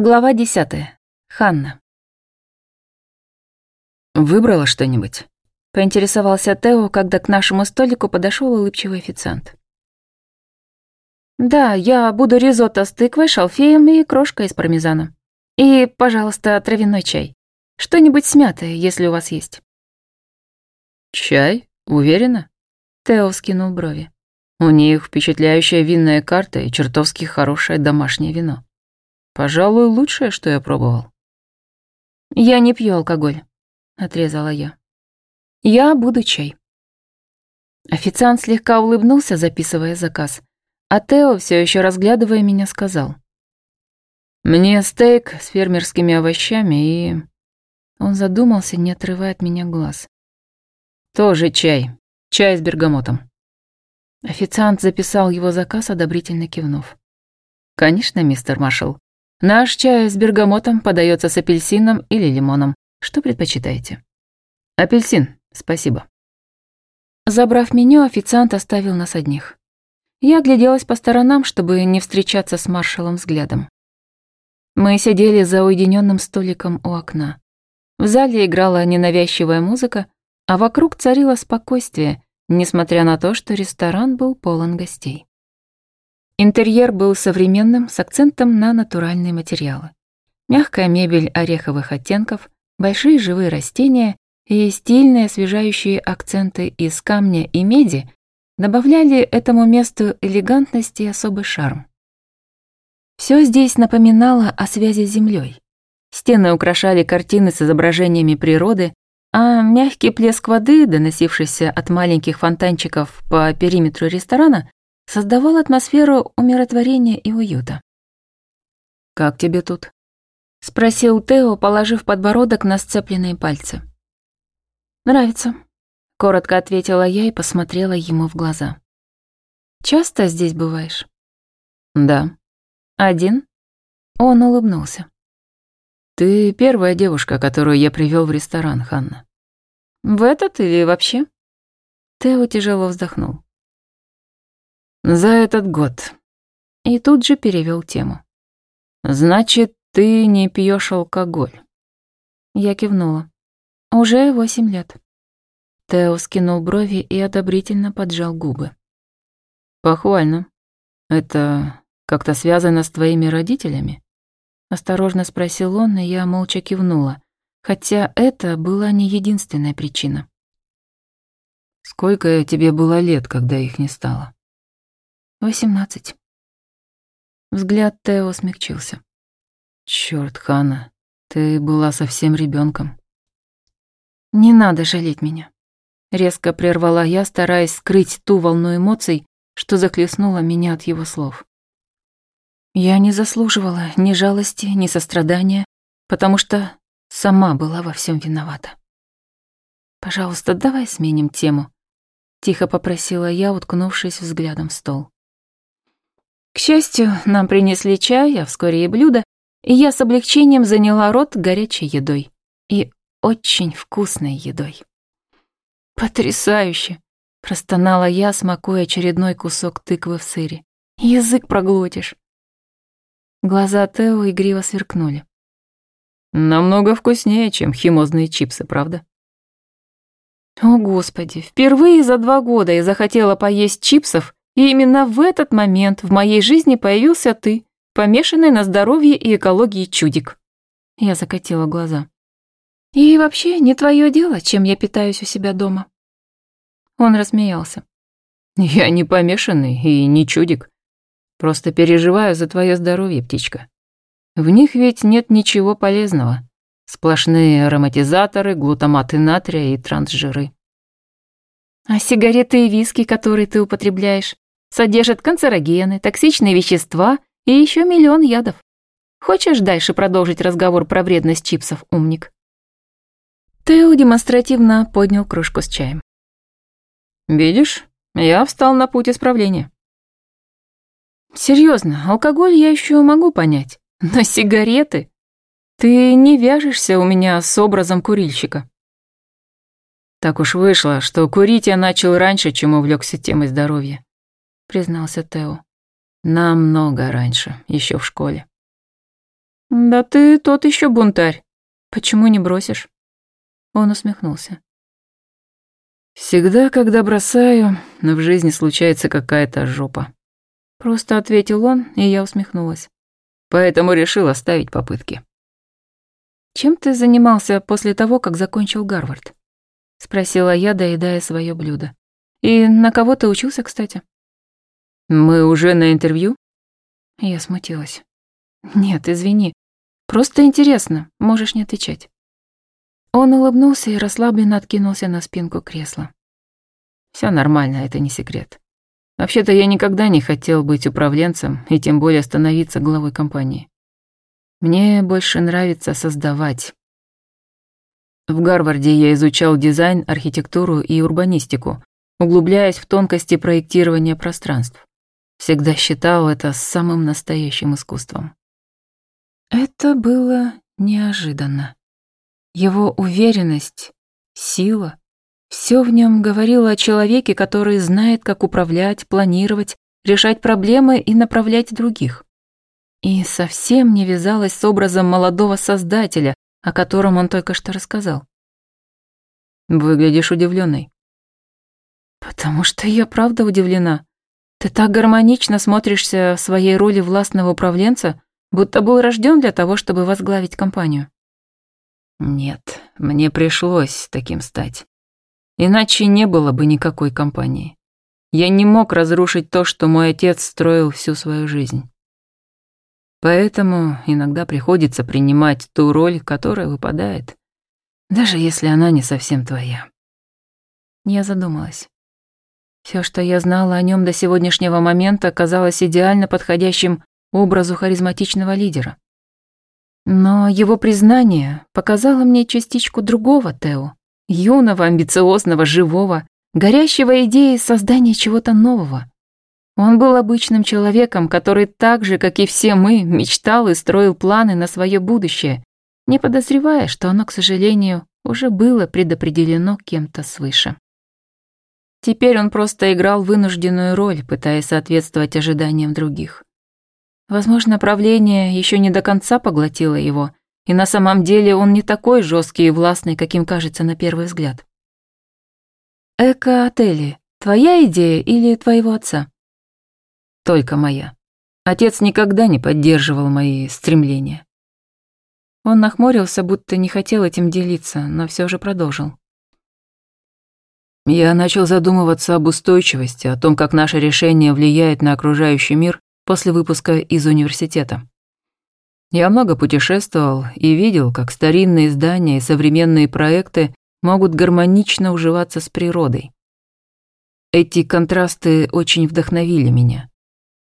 Глава десятая. Ханна. «Выбрала что-нибудь?» — поинтересовался Тео, когда к нашему столику подошел улыбчивый официант. «Да, я буду ризотто с тыквой, шалфеем и крошкой из пармезана. И, пожалуйста, травяной чай. Что-нибудь смятое, если у вас есть». «Чай? Уверена?» Тео скинул брови. «У них впечатляющая винная карта и чертовски хорошее домашнее вино». Пожалуй, лучшее, что я пробовал. Я не пью алкоголь, отрезала я. Я буду чай. Официант слегка улыбнулся, записывая заказ, а Тео, все еще разглядывая меня, сказал. «Мне стейк с фермерскими овощами и...» Он задумался, не отрывая от меня глаз. «Тоже чай. Чай с бергамотом». Официант записал его заказ, одобрительно кивнув. «Конечно, мистер Маршалл. Наш чай с бергамотом подается с апельсином или лимоном. Что предпочитаете? Апельсин, спасибо. Забрав меню, официант оставил нас одних. Я огляделась по сторонам, чтобы не встречаться с маршалом взглядом. Мы сидели за уединенным столиком у окна. В зале играла ненавязчивая музыка, а вокруг царило спокойствие, несмотря на то, что ресторан был полон гостей. Интерьер был современным, с акцентом на натуральные материалы. Мягкая мебель ореховых оттенков, большие живые растения и стильные освежающие акценты из камня и меди добавляли этому месту элегантность и особый шарм. Все здесь напоминало о связи с землей. Стены украшали картины с изображениями природы, а мягкий плеск воды, доносившийся от маленьких фонтанчиков по периметру ресторана, создавал атмосферу умиротворения и уюта. «Как тебе тут?» — спросил Тео, положив подбородок на сцепленные пальцы. «Нравится», — коротко ответила я и посмотрела ему в глаза. «Часто здесь бываешь?» «Да». «Один?» Он улыбнулся. «Ты первая девушка, которую я привел в ресторан, Ханна». «В этот или вообще?» Тео тяжело вздохнул. За этот год. И тут же перевел тему. Значит, ты не пьешь алкоголь? Я кивнула. Уже восемь лет. Тео скинул брови и одобрительно поджал губы. Похвально. Это как-то связано с твоими родителями? Осторожно спросил он, и я молча кивнула, хотя это была не единственная причина. Сколько тебе было лет, когда их не стало? Восемнадцать. Взгляд Тео смягчился. Чёрт, Хана, ты была совсем ребенком. Не надо жалеть меня. Резко прервала я, стараясь скрыть ту волну эмоций, что захлестнула меня от его слов. Я не заслуживала ни жалости, ни сострадания, потому что сама была во всем виновата. «Пожалуйста, давай сменим тему», — тихо попросила я, уткнувшись взглядом в стол. К счастью, нам принесли чай, а вскоре и блюдо, и я с облегчением заняла рот горячей едой. И очень вкусной едой. «Потрясающе!» — простонала я, смакуя очередной кусок тыквы в сыре. «Язык проглотишь!» Глаза Тео игриво сверкнули. «Намного вкуснее, чем химозные чипсы, правда?» «О, Господи, впервые за два года я захотела поесть чипсов и именно в этот момент в моей жизни появился ты, помешанный на здоровье и экологии чудик. Я закатила глаза. И вообще не твое дело, чем я питаюсь у себя дома. Он рассмеялся. Я не помешанный и не чудик. Просто переживаю за твое здоровье, птичка. В них ведь нет ничего полезного. Сплошные ароматизаторы, глутаматы натрия и трансжиры. А сигареты и виски, которые ты употребляешь, Содержит канцерогены, токсичные вещества и еще миллион ядов. Хочешь дальше продолжить разговор про вредность чипсов, умник?» Тео демонстративно поднял кружку с чаем. «Видишь, я встал на путь исправления». Серьезно, алкоголь я еще могу понять, но сигареты? Ты не вяжешься у меня с образом курильщика». Так уж вышло, что курить я начал раньше, чем увлекся темой здоровья признался Тео. Намного раньше, еще в школе. Да ты тот еще бунтарь. Почему не бросишь? Он усмехнулся. Всегда, когда бросаю, в жизни случается какая-то жопа. Просто ответил он, и я усмехнулась. Поэтому решил оставить попытки. Чем ты занимался после того, как закончил Гарвард? Спросила я, доедая свое блюдо. И на кого ты учился, кстати? Мы уже на интервью? Я смутилась. Нет, извини. Просто интересно, можешь не отвечать. Он улыбнулся и расслабленно откинулся на спинку кресла. Все нормально, это не секрет. Вообще-то я никогда не хотел быть управленцем и тем более становиться главой компании. Мне больше нравится создавать. В Гарварде я изучал дизайн, архитектуру и урбанистику, углубляясь в тонкости проектирования пространств. Всегда считал это самым настоящим искусством. Это было неожиданно. Его уверенность, сила, все в нем говорило о человеке, который знает, как управлять, планировать, решать проблемы и направлять других. И совсем не вязалось с образом молодого создателя, о котором он только что рассказал. Выглядишь удивленной. Потому что я правда удивлена. Ты так гармонично смотришься в своей роли властного управленца, будто был рожден для того, чтобы возглавить компанию. Нет, мне пришлось таким стать. Иначе не было бы никакой компании. Я не мог разрушить то, что мой отец строил всю свою жизнь. Поэтому иногда приходится принимать ту роль, которая выпадает, даже если она не совсем твоя. Я задумалась. Все, что я знала о нем до сегодняшнего момента, казалось идеально подходящим образу харизматичного лидера. Но его признание показало мне частичку другого Тео, юного, амбициозного, живого, горящего идеей создания чего-то нового. Он был обычным человеком, который так же, как и все мы, мечтал и строил планы на свое будущее, не подозревая, что оно, к сожалению, уже было предопределено кем-то свыше. Теперь он просто играл вынужденную роль, пытаясь соответствовать ожиданиям других. Возможно, правление еще не до конца поглотило его, и на самом деле он не такой жесткий и властный, каким кажется на первый взгляд. «Эко-отели — твоя идея или твоего отца?» «Только моя. Отец никогда не поддерживал мои стремления». Он нахмурился, будто не хотел этим делиться, но все же продолжил. Я начал задумываться об устойчивости, о том, как наше решение влияет на окружающий мир после выпуска из университета. Я много путешествовал и видел, как старинные здания и современные проекты могут гармонично уживаться с природой. Эти контрасты очень вдохновили меня.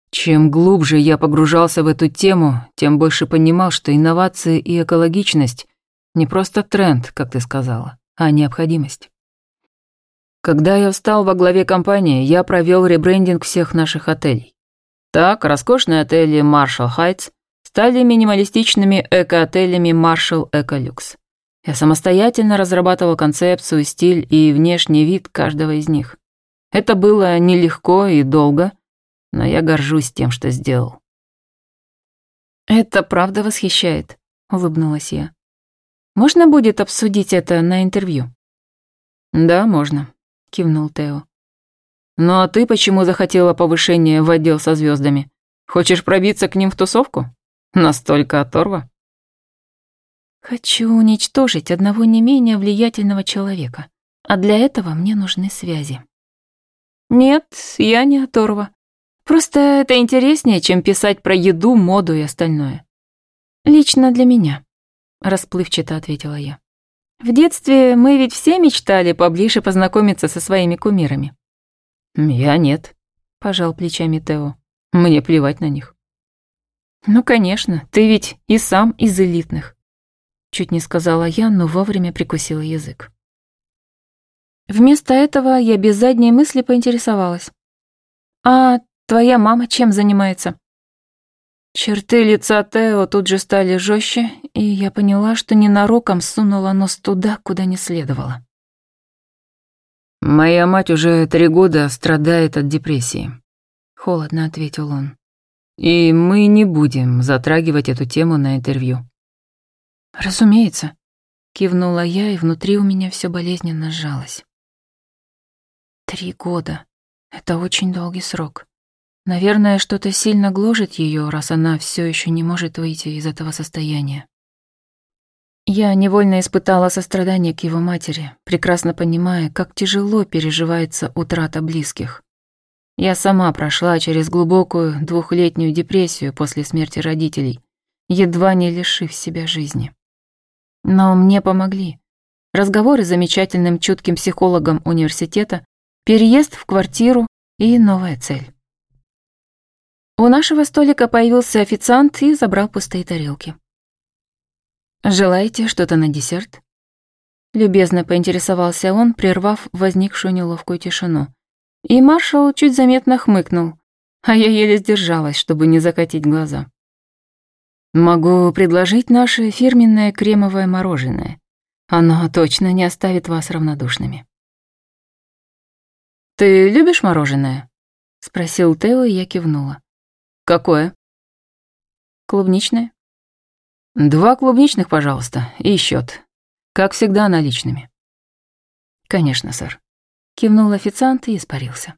Чем глубже я погружался в эту тему, тем больше понимал, что инновации и экологичность не просто тренд, как ты сказала, а необходимость. Когда я встал во главе компании, я провел ребрендинг всех наших отелей. Так, роскошные отели Marshall Heights стали минималистичными эко-отелями Marshall Eco Я самостоятельно разрабатывал концепцию, стиль и внешний вид каждого из них. Это было нелегко и долго, но я горжусь тем, что сделал. «Это правда восхищает», — улыбнулась я. «Можно будет обсудить это на интервью?» «Да, можно», — кивнул Тео. «Ну а ты почему захотела повышения в отдел со звездами? Хочешь пробиться к ним в тусовку? Настолько оторва?» «Хочу уничтожить одного не менее влиятельного человека, а для этого мне нужны связи». «Нет, я не оторва. Просто это интереснее, чем писать про еду, моду и остальное. Лично для меня», — расплывчато ответила я. «В детстве мы ведь все мечтали поближе познакомиться со своими кумирами. «Я нет», — пожал плечами Тео. «Мне плевать на них». «Ну, конечно, ты ведь и сам из элитных», — чуть не сказала я, но вовремя прикусила язык. Вместо этого я без задней мысли поинтересовалась. «А твоя мама чем занимается?» Черты лица Тео тут же стали жестче, и я поняла, что ненароком сунула нос туда, куда не следовало. «Моя мать уже три года страдает от депрессии», — холодно ответил он. И мы не будем затрагивать эту тему на интервью. Разумеется, кивнула я, и внутри у меня все болезненно сжалось. Три года. Это очень долгий срок. Наверное, что-то сильно гложет ее, раз она все еще не может выйти из этого состояния. Я невольно испытала сострадание к его матери, прекрасно понимая, как тяжело переживается утрата близких. Я сама прошла через глубокую двухлетнюю депрессию после смерти родителей, едва не лишив себя жизни. Но мне помогли. Разговоры с замечательным чутким психологом университета, переезд в квартиру и новая цель. У нашего столика появился официант и забрал пустые тарелки. «Желаете что-то на десерт?» Любезно поинтересовался он, прервав возникшую неловкую тишину. И маршал чуть заметно хмыкнул, а я еле сдержалась, чтобы не закатить глаза. «Могу предложить наше фирменное кремовое мороженое. Оно точно не оставит вас равнодушными». «Ты любишь мороженое?» — спросил Тео, и я кивнула. «Какое?» «Клубничное». «Два клубничных, пожалуйста, и счет. Как всегда, наличными». «Конечно, сэр». Кивнул официант и испарился.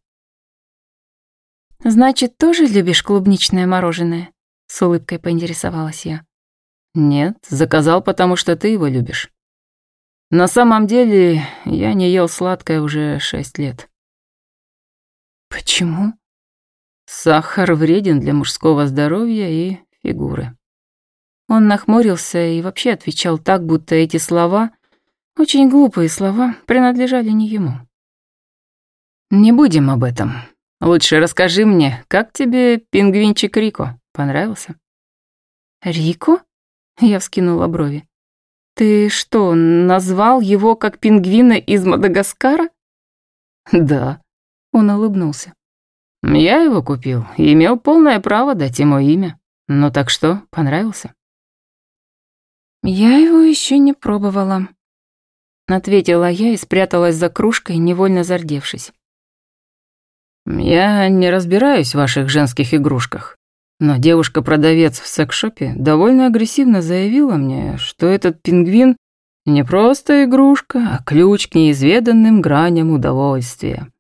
«Значит, тоже любишь клубничное мороженое?» С улыбкой поинтересовалась я. «Нет, заказал, потому что ты его любишь. На самом деле, я не ел сладкое уже шесть лет». «Почему?» «Сахар вреден для мужского здоровья и фигуры». Он нахмурился и вообще отвечал так, будто эти слова, очень глупые слова, принадлежали не ему. «Не будем об этом. Лучше расскажи мне, как тебе пингвинчик Рико? Понравился?» «Рико?» — я вскинула брови. «Ты что, назвал его как пингвина из Мадагаскара?» «Да», — он улыбнулся. «Я его купил и имел полное право дать ему имя. Ну так что, понравился?» «Я его еще не пробовала», — ответила я и спряталась за кружкой, невольно зардевшись. «Я не разбираюсь в ваших женских игрушках, но девушка-продавец в секс-шопе довольно агрессивно заявила мне, что этот пингвин не просто игрушка, а ключ к неизведанным граням удовольствия».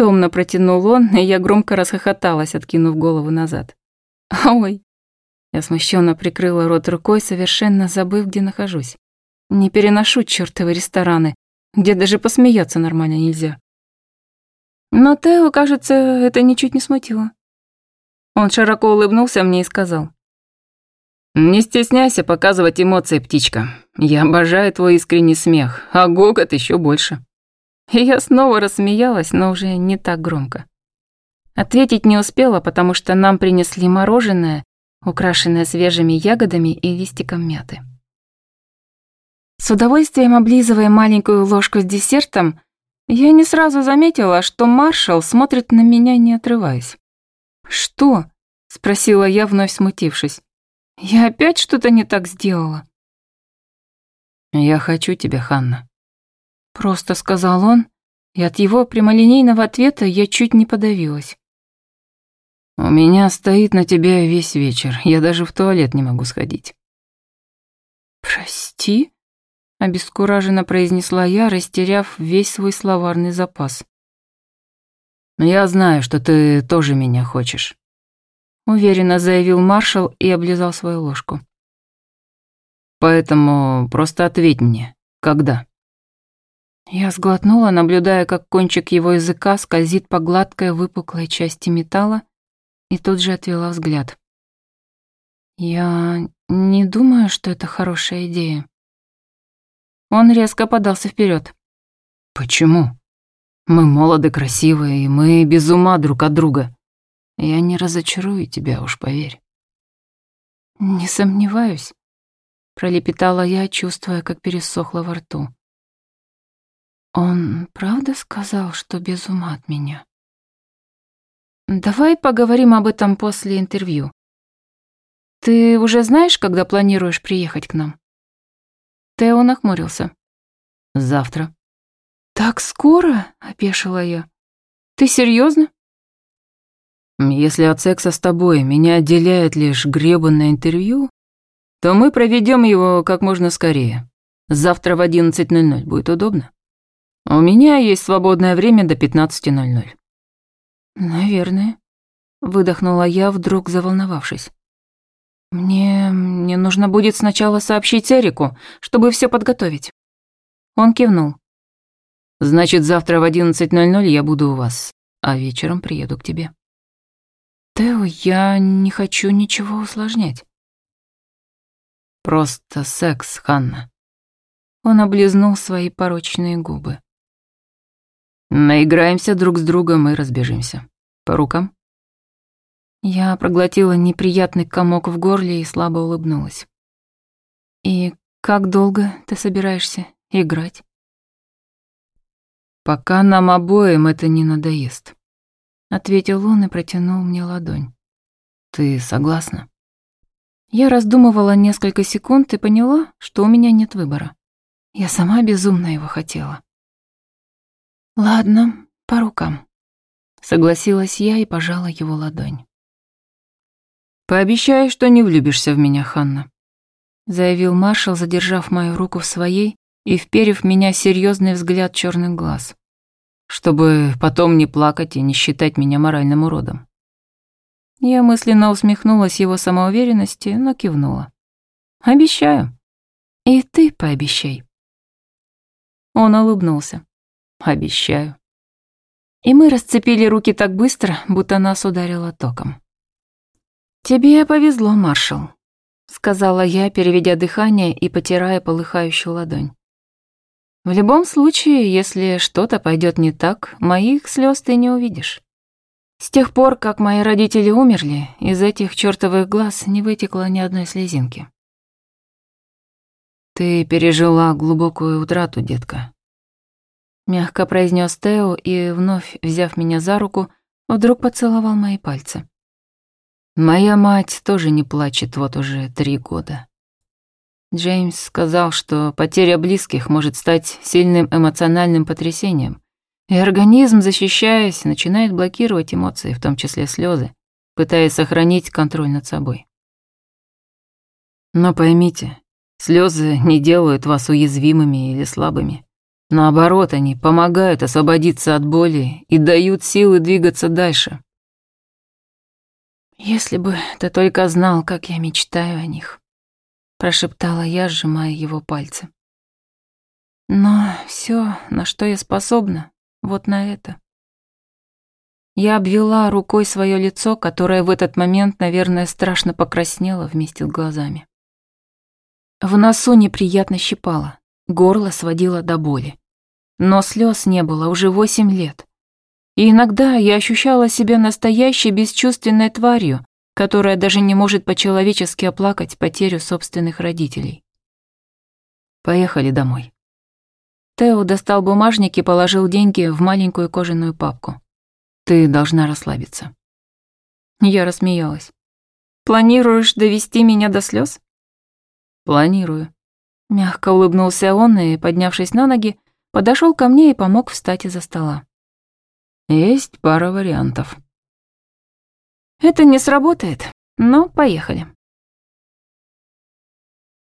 Томно протянул он, и я громко расхохоталась, откинув голову назад. «Ой!» Я смущенно прикрыла рот рукой, совершенно забыв, где нахожусь. Не переношу чертовы рестораны, где даже посмеяться нормально нельзя. Но Тео, кажется, это ничуть не смутило. Он широко улыбнулся мне и сказал. «Не стесняйся показывать эмоции, птичка. Я обожаю твой искренний смех, а гогот еще больше». И я снова рассмеялась, но уже не так громко. Ответить не успела, потому что нам принесли мороженое, украшенное свежими ягодами и листиком мяты. С удовольствием облизывая маленькую ложку с десертом, я не сразу заметила, что маршал смотрит на меня, не отрываясь. «Что?» — спросила я, вновь смутившись. «Я опять что-то не так сделала?» «Я хочу тебя, Ханна», — просто сказал он, и от его прямолинейного ответа я чуть не подавилась. «У меня стоит на тебя весь вечер, я даже в туалет не могу сходить». «Прости?» обескураженно произнесла я, растеряв весь свой словарный запас. «Я знаю, что ты тоже меня хочешь», — уверенно заявил маршал и облизал свою ложку. «Поэтому просто ответь мне, когда?» Я сглотнула, наблюдая, как кончик его языка скользит по гладкой выпуклой части металла, и тут же отвела взгляд. «Я не думаю, что это хорошая идея», он резко подался вперед. «Почему? Мы молоды, красивые, и мы без ума друг от друга. Я не разочарую тебя, уж поверь». «Не сомневаюсь», — пролепетала я, чувствуя, как пересохло во рту. «Он правда сказал, что без ума от меня?» «Давай поговорим об этом после интервью. Ты уже знаешь, когда планируешь приехать к нам?» Тео нахмурился. «Завтра». «Так скоро?» — опешила я. «Ты серьезно? Если от секса с тобой меня отделяет лишь гребанное интервью, то мы проведем его как можно скорее. Завтра в 11.00 будет удобно? У меня есть свободное время до 15.00. Наверное, выдохнула я, вдруг заволновавшись. Мне... мне нужно будет сначала сообщить Эрику, чтобы все подготовить. Он кивнул. Значит, завтра в 11.00 я буду у вас, а вечером приеду к тебе. Тео, я не хочу ничего усложнять. Просто секс, Ханна. Он облизнул свои порочные губы. Наиграемся друг с другом и разбежимся. По рукам? Я проглотила неприятный комок в горле и слабо улыбнулась. «И как долго ты собираешься играть?» «Пока нам обоим это не надоест», ответил он и протянул мне ладонь. Ты согласна? Я раздумывала несколько секунд и поняла, что у меня нет выбора. Я сама безумно его хотела. Ладно, по рукам. Согласилась я и пожала его ладонь. Пообещай, что не влюбишься в меня, Ханна, заявил маршал, задержав мою руку в своей и вперев в меня серьезный взгляд черных глаз чтобы потом не плакать и не считать меня моральным уродом. Я мысленно усмехнулась его самоуверенности, но кивнула. «Обещаю. И ты пообещай». Он улыбнулся. «Обещаю». И мы расцепили руки так быстро, будто нас ударило током. «Тебе повезло, маршал», — сказала я, переведя дыхание и потирая полыхающую ладонь. В любом случае, если что-то пойдет не так, моих слез ты не увидишь. С тех пор, как мои родители умерли, из этих чертовых глаз не вытекло ни одной слезинки. Ты пережила глубокую утрату, детка. Мягко произнес Тео и, вновь взяв меня за руку, вдруг поцеловал мои пальцы. Моя мать тоже не плачет вот уже три года. Джеймс сказал, что потеря близких может стать сильным эмоциональным потрясением, и организм, защищаясь, начинает блокировать эмоции, в том числе слезы, пытаясь сохранить контроль над собой. Но поймите, слезы не делают вас уязвимыми или слабыми. Наоборот, они помогают освободиться от боли и дают силы двигаться дальше. Если бы ты только знал, как я мечтаю о них прошептала я, сжимая его пальцы. Но все, на что я способна, вот на это. Я обвела рукой свое лицо, которое в этот момент, наверное, страшно покраснело вместе с глазами. В носу неприятно щипало, горло сводило до боли. Но слез не было уже восемь лет. И иногда я ощущала себя настоящей бесчувственной тварью, которая даже не может по-человечески оплакать потерю собственных родителей. Поехали домой. Тео достал бумажник и положил деньги в маленькую кожаную папку. Ты должна расслабиться. Я рассмеялась. Планируешь довести меня до слез? Планирую. Мягко улыбнулся он и, поднявшись на ноги, подошел ко мне и помог встать из-за стола. Есть пара вариантов. Это не сработает, но поехали.